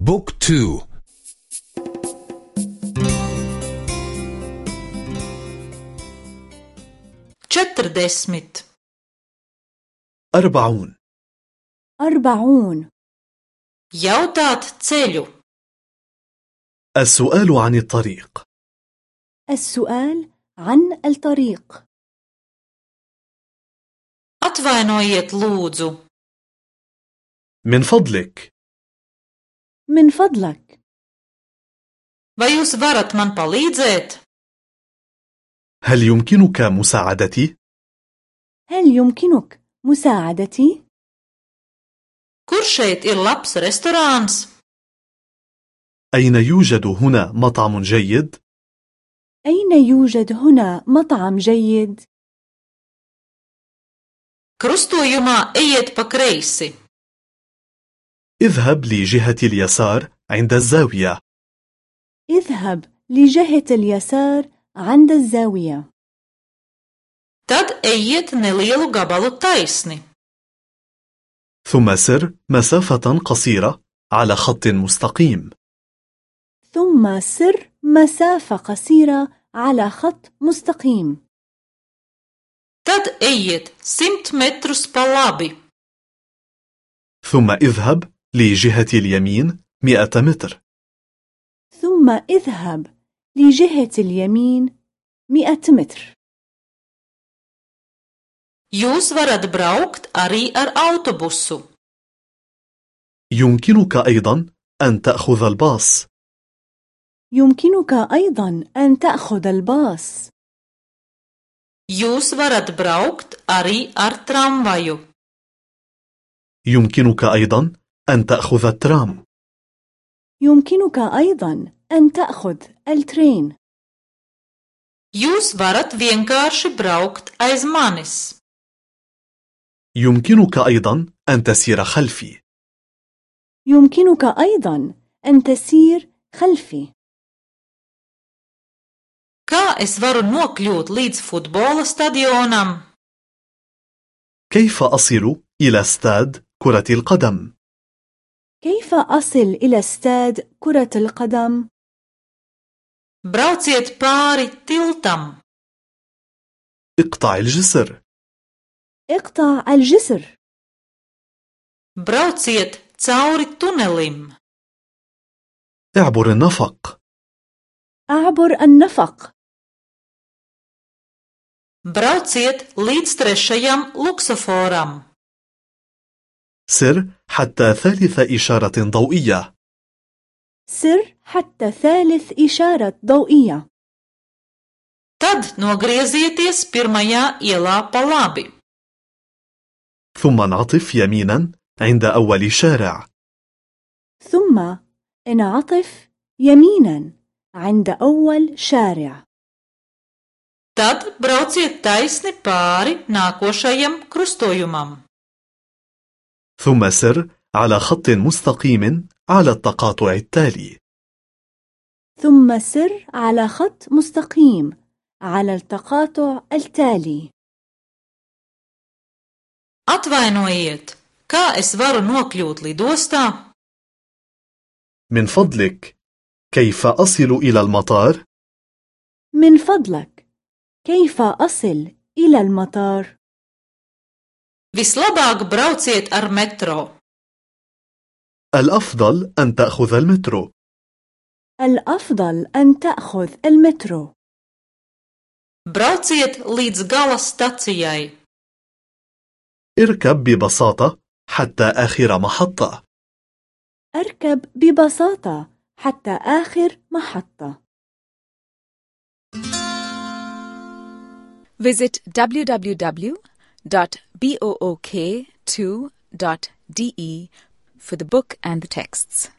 بوك تو. Četrdesmit. أربعون. أربعون. Jautāt ceļu. السؤال عن الطريق. السؤال عن الطريق. Atvainojiet lūdzu. من فضلك. من فضلك vai jūs varat man palīdzēt هل يمكنك مساعدتي؟ هل يمكنك مساعدتي؟ kur šeit ir labs restorāns أين يوجد هنا مطعم جيد؟ أين يوجد هنا مطعم جيد؟ krustojumā ejiet pa kreisi اذهب لجهة اليسار عند الزاوية. اذهب لجهة اليسار عند الزاوية. Tad ejiet nelielu gabalu taisni. ثم سر مسافة قصيرة على خط مستقيم. ثم سر مسافة قصيرة على خط مستقيم. Tad ejiet simt metrus pa labi. ثم اذهب لجهة اليمين مئة متر. ثم اذهب لجهة اليمين مئة متر. Jūs varat braukt arī ar autobusu. يمكنك أيضا أن تأخذ الباص. يمكنك أيضا أن تأخذ الباص. Jūs varat braukt arī ar tramvaju. يمكنك أيضا أن تأخذ الترام. يمكنك أيضا أن تأخذ الترين. Jūs varat vienkārši braukt aiz manis. يمكنك أيضا أن تسير خلفي. يمكنك أيضا أن تسير خلفي. Kā es varu nokļūt līdz futbola stadionam? كيف أصل إلى استاد كرة القدم؟ كيف أصل إلى استاد كرة القدم؟ Brauciet pāri tiltam. اقطع الجسر. اقطع الجسر. Brauciet cauri tunelim اعبر النفق. أعبر النفق. Brauciet līdz luksoforam سر حتى ثالث إشارة ضوئية. سر حتى ثالث إشارة ضوئية. Tad nogriezieties pirmajā ielā pa labi. ثم انعطف يمينا عند أول شارع. ثم انعطف يمينا عند أول شارع. Tad brauciet taisni pāri nākošajam krustojumam. ثم سر على خط مستقيم على التقاطع التالي ثم سر على خط مستقيم على التقاطع التالي atvainojiet kā es varu nokļūt lidostā من فضلك كيف أصل إلى المطار؟ من فضلك كيف أصل إلى المطار؟ Vislabāk brauciet ar metro. الأفضل أن تأخذ المترو. الأفضل أن تأخذ المترو. brauciet līdz gala stacijai اركب ببساطة حتى آخر محطة. أركب ببساطة حتى آخر محطة. Visit www.book2.de for the book and the texts.